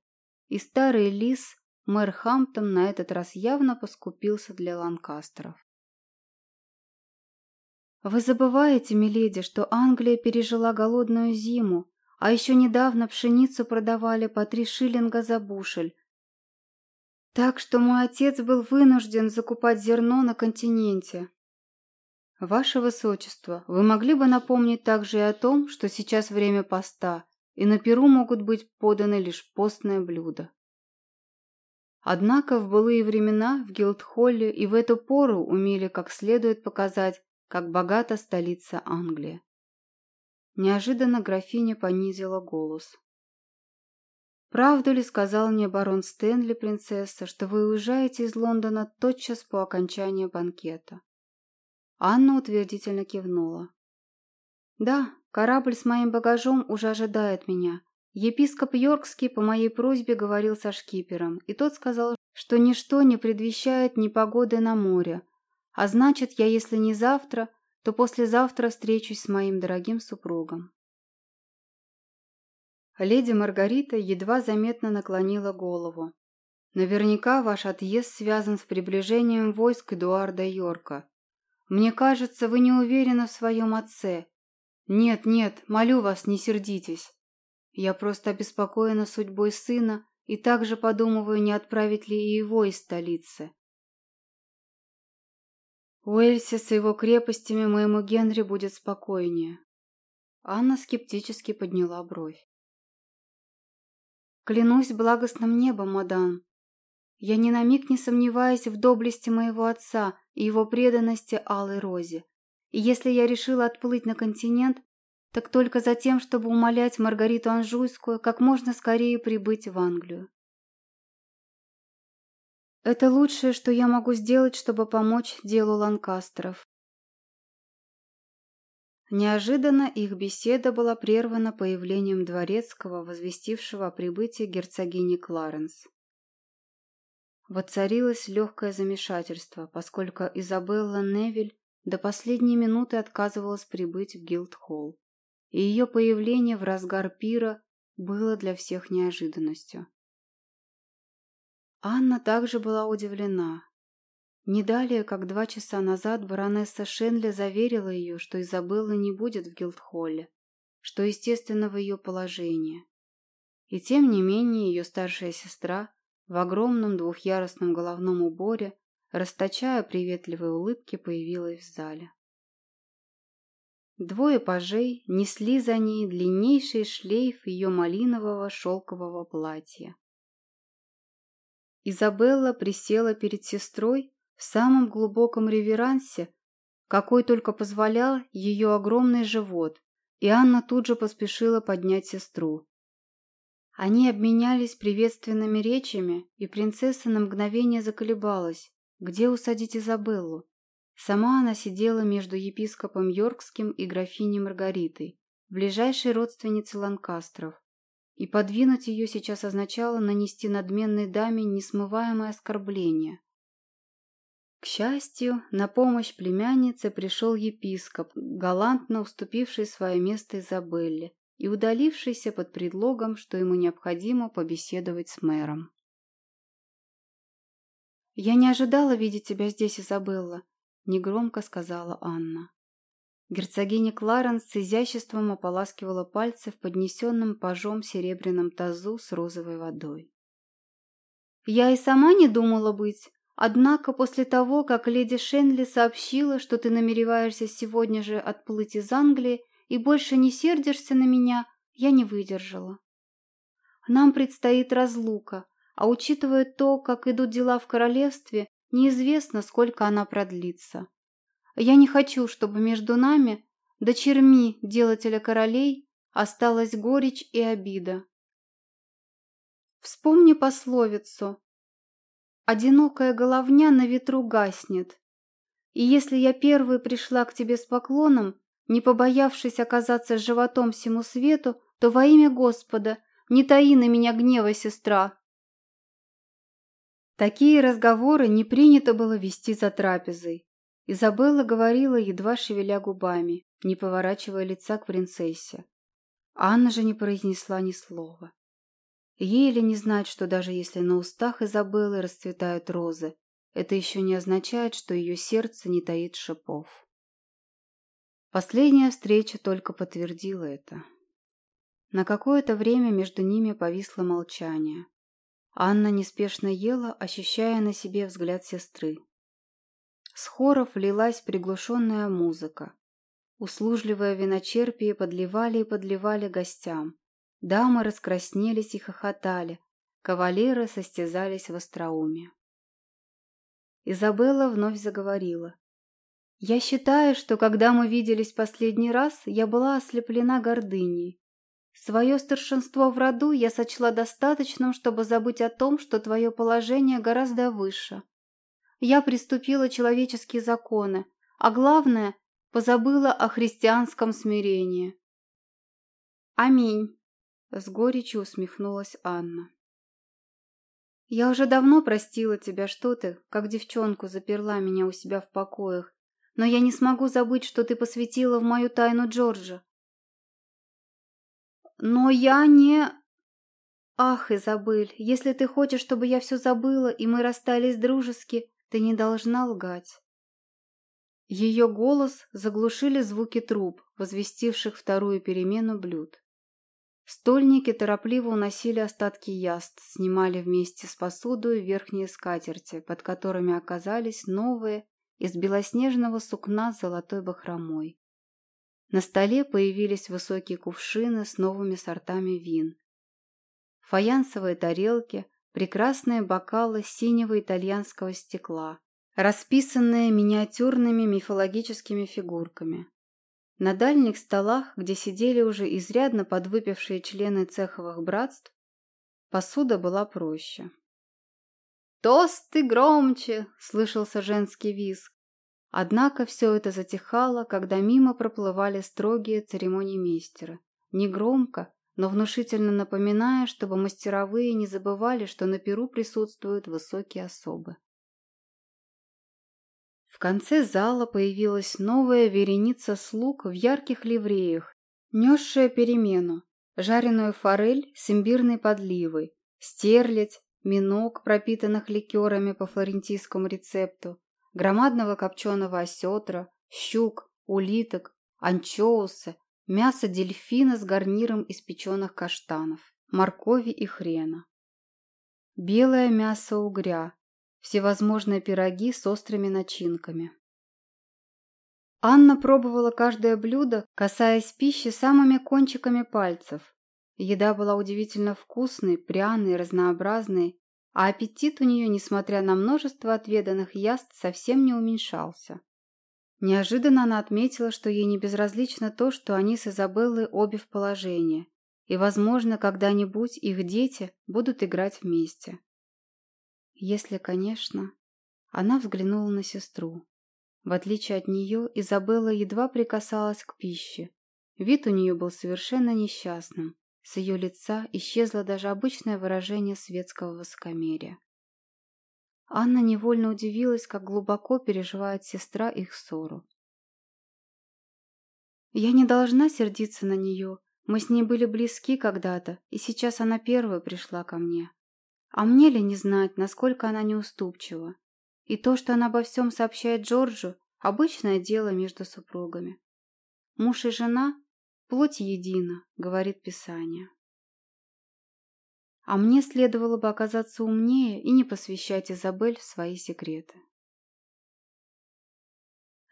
и старый лис мэр Хамптон на этот раз явно поскупился для ланкастеров. «Вы забываете, миледи, что Англия пережила голодную зиму, а еще недавно пшеницу продавали по три шиллинга за бушель. Так что мой отец был вынужден закупать зерно на континенте. Ваше Высочество, вы могли бы напомнить также и о том, что сейчас время поста, и на Перу могут быть поданы лишь постное блюдо. Однако в былые времена в Гилдхолле и в эту пору умели как следует показать, как богата столица Англии. Неожиданно графиня понизила голос. «Правду ли сказал мне барон Стэнли, принцесса, что вы уезжаете из Лондона тотчас по окончании банкета?» Анна утвердительно кивнула. «Да, корабль с моим багажом уже ожидает меня. Епископ Йоркский по моей просьбе говорил со шкипером, и тот сказал, что ничто не предвещает непогоды на море, а значит, я, если не завтра, то послезавтра встречусь с моим дорогим супругом. Леди Маргарита едва заметно наклонила голову. Наверняка ваш отъезд связан с приближением войск Эдуарда Йорка. Мне кажется, вы не уверены в своем отце. Нет, нет, молю вас, не сердитесь. Я просто обеспокоена судьбой сына и также подумываю, не отправить ли и его из столицы. Уэльсе с его крепостями моему Генри будет спокойнее. Анна скептически подняла бровь. Клянусь благостным небом, мадам. Я ни на миг не сомневаюсь в доблести моего отца и его преданности Алой Розе. Если я решила отплыть на континент, так только за тем, чтобы умолять Маргариту Анжуйскую как можно скорее прибыть в Англию. Это лучшее, что я могу сделать, чтобы помочь делу Ланкастеров. Неожиданно их беседа была прервана появлением дворецкого, возвестившего о прибытии герцогини Кларенс. Воцарилось легкое замешательство, поскольку Изабелла Невиль до последней минуты отказывалась прибыть в Гилдхолл, и ее появление в разгар пира было для всех неожиданностью. Анна также была удивлена. Не далее, как два часа назад, баронесса Шенли заверила ее, что Изабелла не будет в Гилдхолле, что естественно в ее положении. И тем не менее ее старшая сестра в огромном двухъярусном головном уборе, расточая приветливые улыбки, появилась в зале. Двое пажей несли за ней длиннейший шлейф ее малинового шелкового платья. Изабелла присела перед сестрой в самом глубоком реверансе, какой только позволял ее огромный живот, и Анна тут же поспешила поднять сестру. Они обменялись приветственными речами, и принцесса на мгновение заколебалась, где усадить Изабеллу. Сама она сидела между епископом Йоркским и графиней Маргаритой, ближайшей родственницей Ланкастров и подвинуть ее сейчас означало нанести надменной даме несмываемое оскорбление. К счастью, на помощь племяннице пришел епископ, галантно уступивший свое место Изабелле и удалившийся под предлогом, что ему необходимо побеседовать с мэром. «Я не ожидала видеть тебя здесь, Изабелла», — негромко сказала Анна. Герцогиня Кларенс с изяществом ополаскивала пальцы в поднесенном пажом серебряном тазу с розовой водой. «Я и сама не думала быть, однако после того, как леди Шенли сообщила, что ты намереваешься сегодня же отплыть из Англии и больше не сердишься на меня, я не выдержала. Нам предстоит разлука, а учитывая то, как идут дела в королевстве, неизвестно, сколько она продлится. Я не хочу, чтобы между нами, дочерьми делателя королей, осталась горечь и обида. Вспомни пословицу «Одинокая головня на ветру гаснет». И если я первой пришла к тебе с поклоном, не побоявшись оказаться животом всему свету, то во имя Господа не таи на меня гнева, сестра. Такие разговоры не принято было вести за трапезой. Изабелла говорила, едва шевеля губами, не поворачивая лица к принцессе. Анна же не произнесла ни слова. Ей ли не знать, что даже если на устах Изабеллы расцветают розы, это еще не означает, что ее сердце не таит шипов. Последняя встреча только подтвердила это. На какое-то время между ними повисло молчание. Анна неспешно ела, ощущая на себе взгляд сестры. С хоров лилась приглушенная музыка. Услужливые виночерпии подливали и подливали гостям. Дамы раскраснелись и хохотали, кавалеры состязались в остроумии. Изабелла вновь заговорила. «Я считаю, что когда мы виделись последний раз, я была ослеплена гордыней. Свое старшинство в роду я сочла достаточным, чтобы забыть о том, что твое положение гораздо выше. Я приступила человеческие законы, а главное, позабыла о христианском смирении. «Аминь», — с горечью усмехнулась Анна. «Я уже давно простила тебя, что ты, как девчонку, заперла меня у себя в покоях, но я не смогу забыть, что ты посвятила в мою тайну Джорджа. Но я не... Ах, Изабель, если ты хочешь, чтобы я все забыла, и мы расстались дружески, ты не должна лгать. Ее голос заглушили звуки труб, возвестивших вторую перемену блюд. Стольники торопливо уносили остатки яст, снимали вместе с посудой верхние скатерти, под которыми оказались новые из белоснежного сукна с золотой бахромой. На столе появились высокие кувшины с новыми сортами вин. Фаянсовые тарелки, прекрасные бокалы синего итальянского стекла, расписанные миниатюрными мифологическими фигурками. На дальних столах, где сидели уже изрядно подвыпившие члены цеховых братств, посуда была проще. «Тосты громче!» – слышался женский визг. Однако все это затихало, когда мимо проплывали строгие церемонимейстеры. Негромко, но внушительно напоминая, чтобы мастеровые не забывали, что на перу присутствуют высокие особы. В конце зала появилась новая вереница слуг в ярких ливреях, несшая перемену, жареную форель с имбирной подливой, стерлядь, минок, пропитанных ликерами по флорентийскому рецепту, громадного копченого осетра, щук, улиток, анчоусы, мясо дельфина с гарниром из печеных каштанов, моркови и хрена. Белое мясо угря, всевозможные пироги с острыми начинками. Анна пробовала каждое блюдо, касаясь пищи самыми кончиками пальцев. Еда была удивительно вкусной, пряной, разнообразной, а аппетит у нее, несмотря на множество отведанных яств, совсем не уменьшался. Неожиданно она отметила, что ей не безразлично то, что они с Изабеллой обе в положении, и, возможно, когда-нибудь их дети будут играть вместе. Если, конечно... Она взглянула на сестру. В отличие от нее, Изабелла едва прикасалась к пище. Вид у нее был совершенно несчастным. С ее лица исчезло даже обычное выражение светского высокомерия. Анна невольно удивилась, как глубоко переживает сестра их ссору. «Я не должна сердиться на нее. Мы с ней были близки когда-то, и сейчас она первая пришла ко мне. А мне ли не знать, насколько она неуступчива? И то, что она обо всем сообщает Джорджу, обычное дело между супругами. Муж и жена – плоть едина, говорит Писание. А мне следовало бы оказаться умнее и не посвящать Изабель в свои секреты.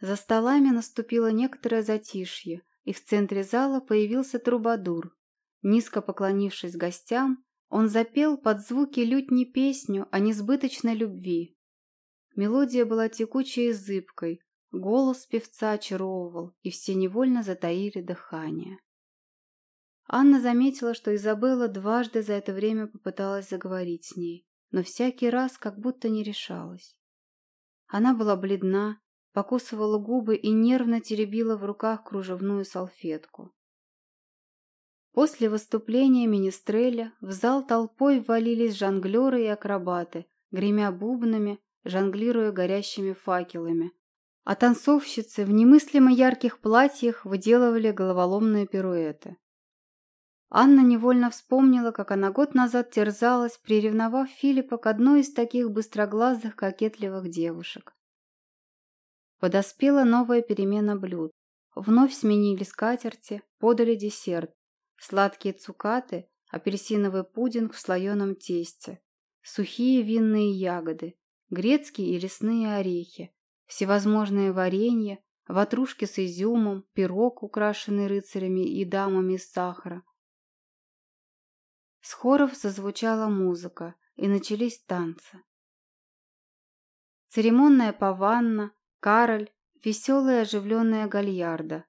За столами наступило некоторое затишье, и в центре зала появился трубадур. Низко поклонившись гостям, он запел под звуки лютни песню о несбыточной любви. Мелодия была текучей и зыбкой, голос певца очаровывал, и все невольно затаили дыхание. Анна заметила, что Изабелла дважды за это время попыталась заговорить с ней, но всякий раз как будто не решалась. Она была бледна, покусывала губы и нервно теребила в руках кружевную салфетку. После выступления Министреля в зал толпой ввалились жонглеры и акробаты, гремя бубнами, жонглируя горящими факелами. А танцовщицы в немыслимо ярких платьях выделывали головоломные пируэты. Анна невольно вспомнила, как она год назад терзалась, приревновав Филиппа к одной из таких быстроглазых, кокетливых девушек. Подоспела новая перемена блюд. Вновь сменили скатерти, подали десерт. Сладкие цукаты, апельсиновый пудинг в слоеном тесте, сухие винные ягоды, грецкие и лесные орехи, всевозможные варенья, ватрушки с изюмом, пирог, украшенный рыцарями и дамами из сахара, с хоров зазвучала музыка, и начались танцы. Церемонная паванна, Кароль, веселая оживленная гальярда.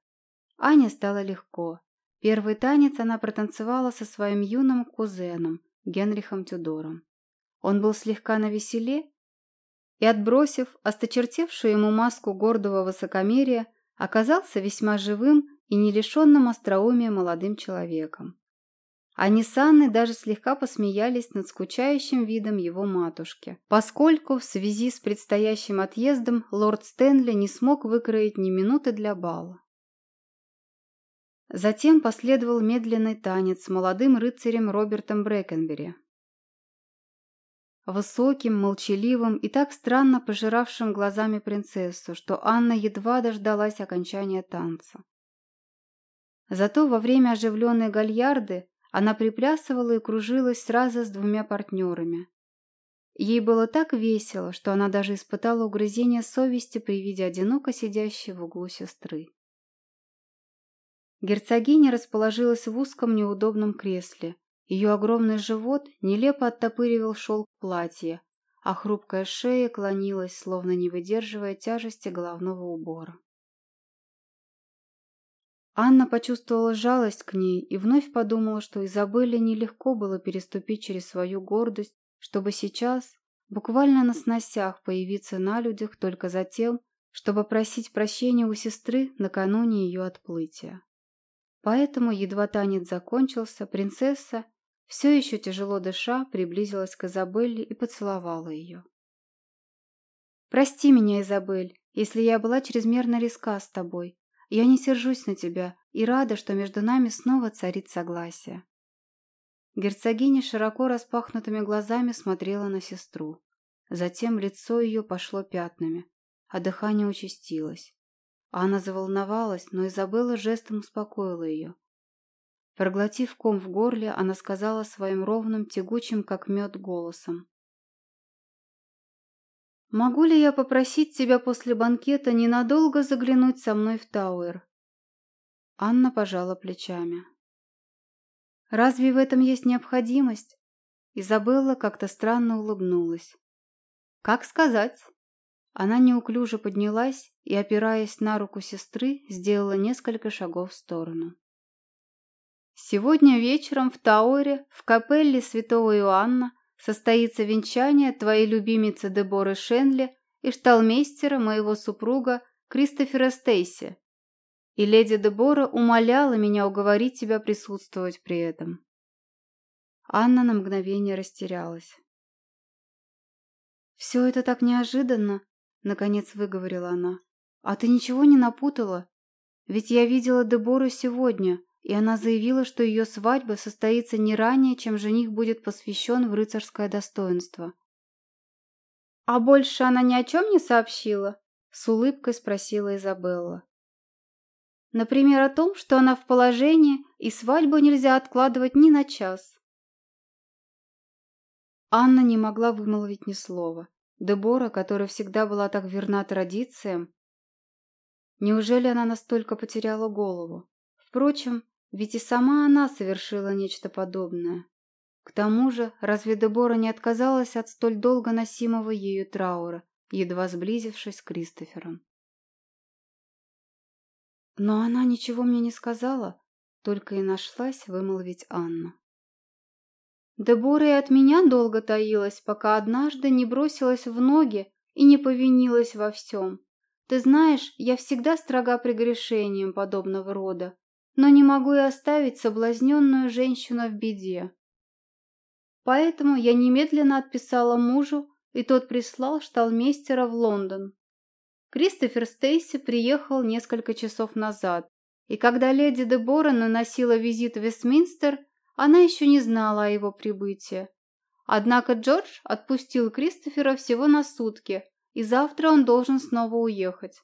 Ане стало легко. Первый танец она протанцевала со своим юным кузеном, Генрихом Тюдором. Он был слегка навеселе и, отбросив осточертевшую ему маску гордого высокомерия, оказался весьма живым и не лишенным остроумия молодым человеком. Они с Анной даже слегка посмеялись над скучающим видом его матушки, поскольку в связи с предстоящим отъездом лорд Стэнли не смог выкроить ни минуты для бала. Затем последовал медленный танец с молодым рыцарем Робертом Брэкенбери. Высоким, молчаливым и так странно пожиравшим глазами принцессу, что Анна едва дождалась окончания танца. Зато во время оживленной гальярды она приплясывала и кружилась сразу с двумя партнерами. Ей было так весело, что она даже испытала угрызение совести при виде одиноко сидящей в углу сестры. Герцогиня расположилась в узком неудобном кресле. Ее огромный живот нелепо оттопыривал шелк платья, а хрупкая шея клонилась, словно не выдерживая тяжести головного убора. Анна почувствовала жалость к ней и вновь подумала, что Изабелле нелегко было переступить через свою гордость, чтобы сейчас, буквально на сносях, появиться на людях только за тем, чтобы просить прощения у сестры накануне ее отплытия. Поэтому, едва танец закончился, принцесса, все еще тяжело дыша, приблизилась к Изабелле и поцеловала ее. «Прости меня, Изабель, если я была чрезмерно резка с тобой», я не сержусь на тебя и рада, что между нами снова царит согласие. Герцогиня широко распахнутыми глазами смотрела на сестру. Затем лицо ее пошло пятнами, а дыхание участилось. Анна заволновалась, но Изабелла жестом успокоила ее. Проглотив ком в горле, она сказала своим ровным, тягучим, как мед, голосом. «Могу ли я попросить тебя после банкета ненадолго заглянуть со мной в Тауэр?» Анна пожала плечами. «Разве в этом есть необходимость?» Изабелла как-то странно улыбнулась. «Как сказать?» Она неуклюже поднялась и, опираясь на руку сестры, сделала несколько шагов в сторону. «Сегодня вечером в Тауэре, в капелле святого Иоанна, состоится венчание твоей любимицы Деборы Шенли и шталмейстера моего супруга Кристофера Стейси. И леди Дебора умоляла меня уговорить тебя присутствовать при этом. Анна на мгновение растерялась. «Все это так неожиданно», — наконец выговорила она. «А ты ничего не напутала? Ведь я видела Дебору сегодня, и она заявила, что ее свадьба состоится не ранее, чем жених будет посвящен в рыцарское достоинство. «А больше она ни о чем не сообщила?» — с улыбкой спросила Изабелла. «Например, о том, что она в положении, и свадьбу нельзя откладывать ни на час». Анна не могла вымолвить ни слова. Дебора, которая всегда была так верна традициям, неужели она настолько потеряла голову? Впрочем, ведь и сама она совершила нечто подобное. К тому же, разве Дебора не отказалась от столь долго носимого ею траура, едва сблизившись с Кристофером? Но она ничего мне не сказала, только и нашлась вымолвить Анна. Дебора и от меня долго таилась, пока однажды не бросилась в ноги и не повинилась во всем. Ты знаешь, я всегда строга прегрешением подобного рода но не могу и оставить соблазненную женщину в беде. Поэтому я немедленно отписала мужу, и тот прислал шталмейстера в Лондон. Кристофер Стейси приехал несколько часов назад, и когда леди Дебора наносила визит в Вестминстер, она еще не знала о его прибытии. Однако Джордж отпустил Кристофера всего на сутки, и завтра он должен снова уехать.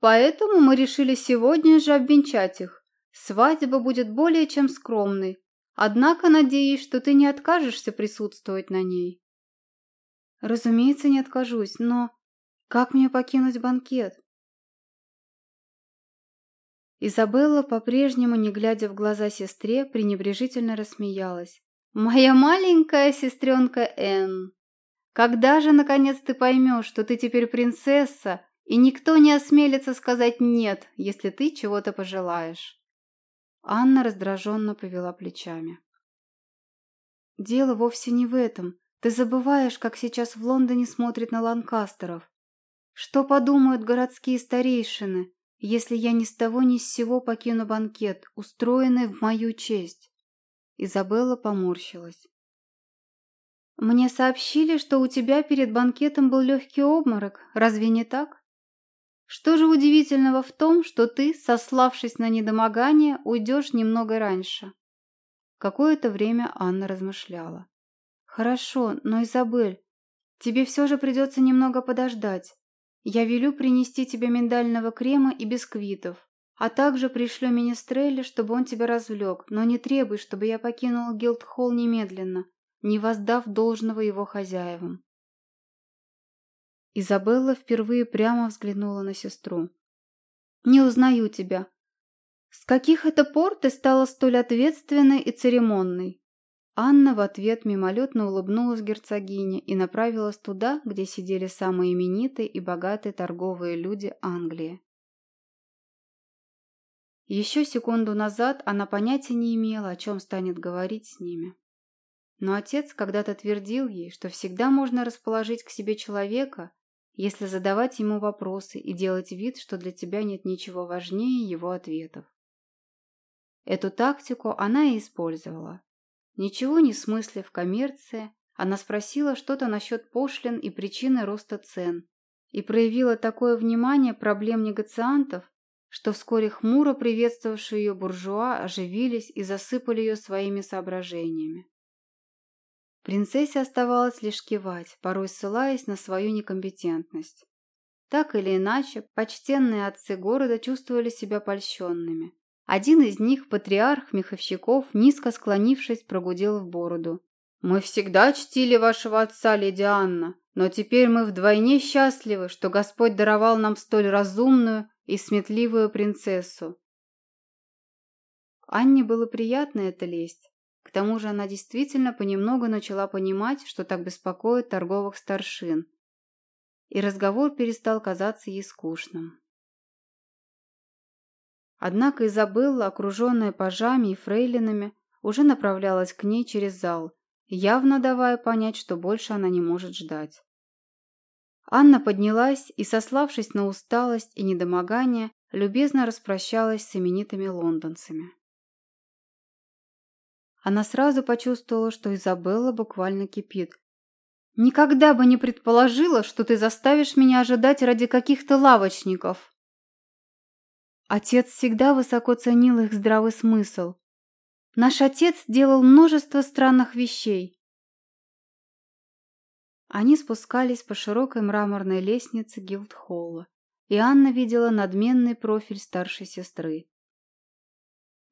Поэтому мы решили сегодня же обвенчать их. Свадьба будет более чем скромной, однако надеюсь, что ты не откажешься присутствовать на ней. Разумеется, не откажусь, но как мне покинуть банкет? Изабелла, по-прежнему не глядя в глаза сестре, пренебрежительно рассмеялась. «Моя маленькая сестренка Энн, когда же, наконец, ты поймешь, что ты теперь принцесса, и никто не осмелится сказать «нет», если ты чего-то пожелаешь?» Анна раздраженно повела плечами. «Дело вовсе не в этом. Ты забываешь, как сейчас в Лондоне смотрят на Ланкастеров. Что подумают городские старейшины, если я ни с того ни с сего покину банкет, устроенный в мою честь?» Изабелла поморщилась. «Мне сообщили, что у тебя перед банкетом был легкий обморок. Разве не так? Что же удивительного в том, что ты, сославшись на недомогание, уйдешь немного раньше?» Какое-то время Анна размышляла. «Хорошо, но, Изабель, тебе все же придется немного подождать. Я велю принести тебе миндального крема и бисквитов, а также пришлю Министрелли, чтобы он тебя развлек, но не требуй, чтобы я покинул Гилдхолл немедленно, не воздав должного его хозяевам». Изабелла впервые прямо взглянула на сестру. «Не узнаю тебя. С каких это пор ты стала столь ответственной и церемонной?» Анна в ответ мимолетно улыбнулась герцогине и направилась туда, где сидели самые именитые и богатые торговые люди Англии. Еще секунду назад она понятия не имела, о чем станет говорить с ними. Но отец когда-то твердил ей, что всегда можно расположить к себе человека, если задавать ему вопросы и делать вид, что для тебя нет ничего важнее его ответов. Эту тактику она и использовала. Ничего не смысле в коммерции, она спросила что-то насчет пошлин и причины роста цен и проявила такое внимание проблем негациантов, что вскоре хмуро приветствовавшие ее буржуа оживились и засыпали ее своими соображениями. Принцессе оставалось лишь кивать, порой ссылаясь на свою некомпетентность. Так или иначе, почтенные отцы города чувствовали себя польщенными. Один из них, патриарх Меховщиков, низко склонившись, прогудел в бороду. «Мы всегда чтили вашего отца, леди Анна, но теперь мы вдвойне счастливы, что Господь даровал нам столь разумную и сметливую принцессу». Анне было приятно эта лесть. К тому же она действительно понемногу начала понимать, что так беспокоит торговых старшин. И разговор перестал казаться ей скучным. Однако Изабелла, окруженная пажами и фрейлинами, уже направлялась к ней через зал, явно давая понять, что больше она не может ждать. Анна поднялась и, сославшись на усталость и недомогание, любезно распрощалась с именитыми лондонцами. Она сразу почувствовала, что Изабелла буквально кипит. «Никогда бы не предположила, что ты заставишь меня ожидать ради каких-то лавочников!» Отец всегда высоко ценил их здравый смысл. Наш отец делал множество странных вещей. Они спускались по широкой мраморной лестнице Гилдхолла, и Анна видела надменный профиль старшей сестры.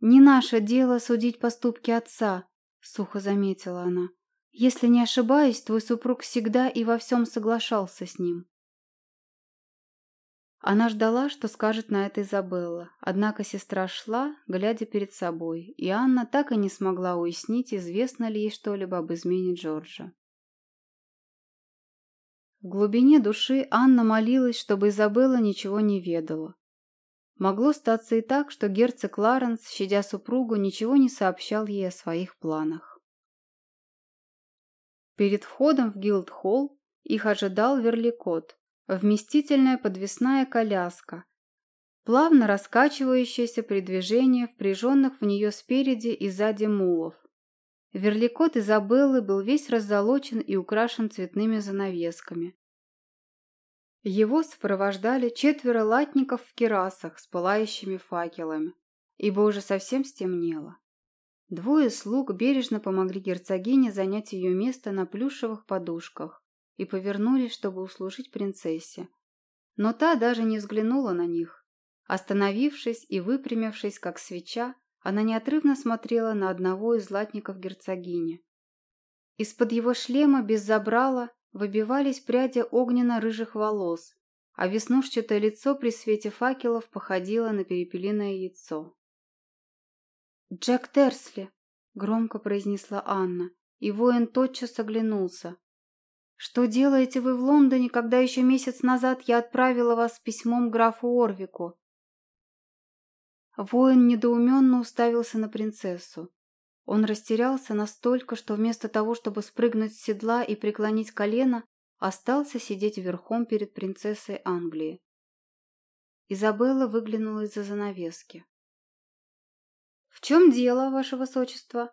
«Не наше дело судить поступки отца», — сухо заметила она. «Если не ошибаюсь, твой супруг всегда и во всем соглашался с ним». Она ждала, что скажет на это Изабелла, однако сестра шла, глядя перед собой, и Анна так и не смогла уяснить, известно ли ей что-либо об измене Джорджа. В глубине души Анна молилась, чтобы Изабелла ничего не ведала. Могло статься и так, что герцог Кларенс, щадя супругу, ничего не сообщал ей о своих планах. Перед входом в Гилдхолл их ожидал Верликот, Вместительная подвесная коляска, плавно раскачивающаяся при движении впряженных в нее спереди и сзади мулов. Верликот Изабеллы был весь раззолочен и украшен цветными занавесками. Его сопровождали четверо латников в керасах с пылающими факелами. ибо уже совсем стемнело. Двое слуг бережно помогли герцогине занять ее место на плюшевых подушках и повернулись, чтобы услужить принцессе. Но та даже не взглянула на них. Остановившись и выпрямившись, как свеча, она неотрывно смотрела на одного из латников герцогини. Из-под его шлема без забрала выбивались пряди огненно-рыжих волос, а веснушчатое лицо при свете факелов походило на перепелиное яйцо. «Джек Терсли!» — громко произнесла Анна, и воин тотчас оглянулся. «Что делаете вы в Лондоне, когда еще месяц назад я отправила вас с письмом графу Орвику?» Воин недоуменно уставился на принцессу. Он растерялся настолько, что вместо того, чтобы спрыгнуть с седла и преклонить колено, остался сидеть верхом перед принцессой Англии. Изабелла выглянула из-за занавески. «В чем дело, ваше высочество?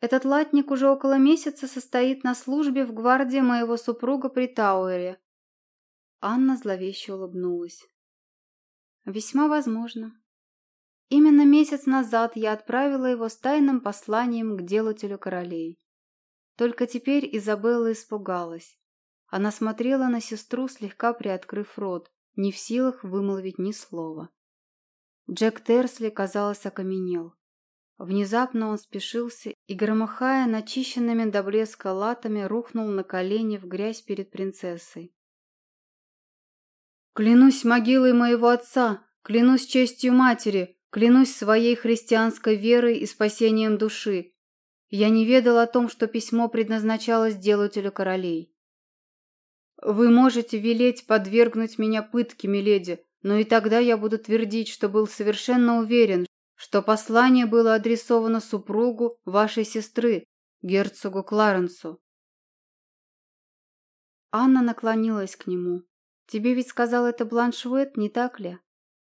Этот латник уже около месяца состоит на службе в гвардии моего супруга при Тауэре». Анна зловеще улыбнулась. «Весьма возможно. Именно месяц назад я отправила его с тайным посланием к делателю королей. Только теперь Изабелла испугалась. Она смотрела на сестру, слегка приоткрыв рот, не в силах вымолвить ни слова. Джек Терсли, казалось, окаменел. Внезапно он спешился и, громыхая начищенными до блеска латами, рухнул на колени в грязь перед принцессой. «Клянусь могилой моего отца! Клянусь честью матери! Клянусь своей христианской верой и спасением души! Я не ведал о том, что письмо предназначалось делателю королей. «Вы можете велеть подвергнуть меня пытке, миледи, но и тогда я буду твердить, что был совершенно уверен, что послание было адресовано супругу вашей сестры, герцогу Кларенсу». Анна наклонилась к нему. «Тебе ведь сказал это Бланшуэт, не так ли?»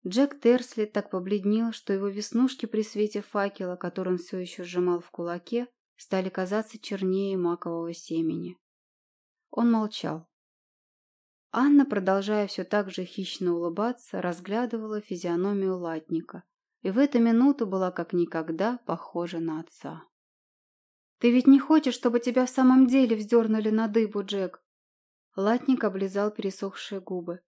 Джек Терсли так побледнел, что его веснушки при свете факела, который он все еще сжимал в кулаке, стали казаться чернее макового семени. Он молчал. Анна, продолжая все так же хищно улыбаться, разглядывала физиономию латника и в эту минуту была как никогда похожа на отца. «Ты ведь не хочешь, чтобы тебя в самом деле вздернули на дыбу, Джек?» Латник облизал пересохшие губы.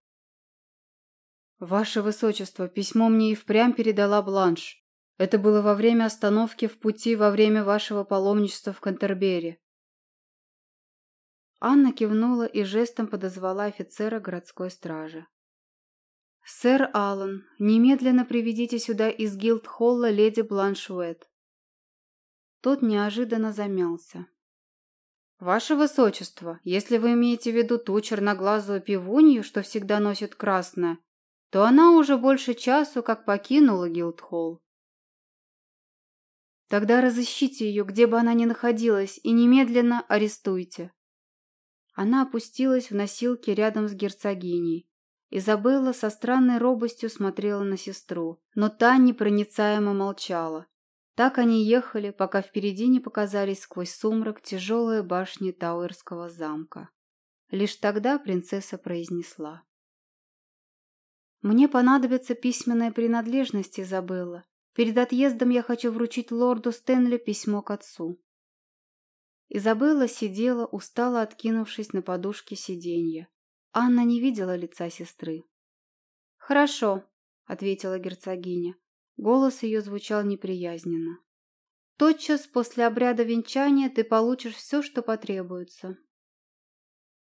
«Ваше Высочество, письмо мне и впрямь передала Бланш. Это было во время остановки в пути во время вашего паломничества в Кантербери. Анна кивнула и жестом подозвала офицера городской стражи. «Сэр Аллан, немедленно приведите сюда из Гилдхолла леди Бланшуэт». Тот неожиданно замялся. «Ваше Высочество, если вы имеете в виду ту черноглазую пивунью, что всегда носит красное, то она уже больше часу как покинула Гилдхолл. Тогда разыщите ее, где бы она ни находилась, и немедленно арестуйте. Она опустилась в носилки рядом с герцогиней. Изабелла со странной робостью смотрела на сестру, но та непроницаемо молчала. Так они ехали, пока впереди не показались сквозь сумрак тяжелые башни Тауэрского замка. Лишь тогда принцесса произнесла. «Мне понадобится письменная принадлежность, Изабелла. Перед отъездом я хочу вручить лорду Стэнли письмо к отцу». Изабелла сидела, устало откинувшись на подушке сиденья. Анна не видела лица сестры. «Хорошо», — ответила герцогиня. Голос ее звучал неприязненно. «Тотчас после обряда венчания ты получишь все, что потребуется.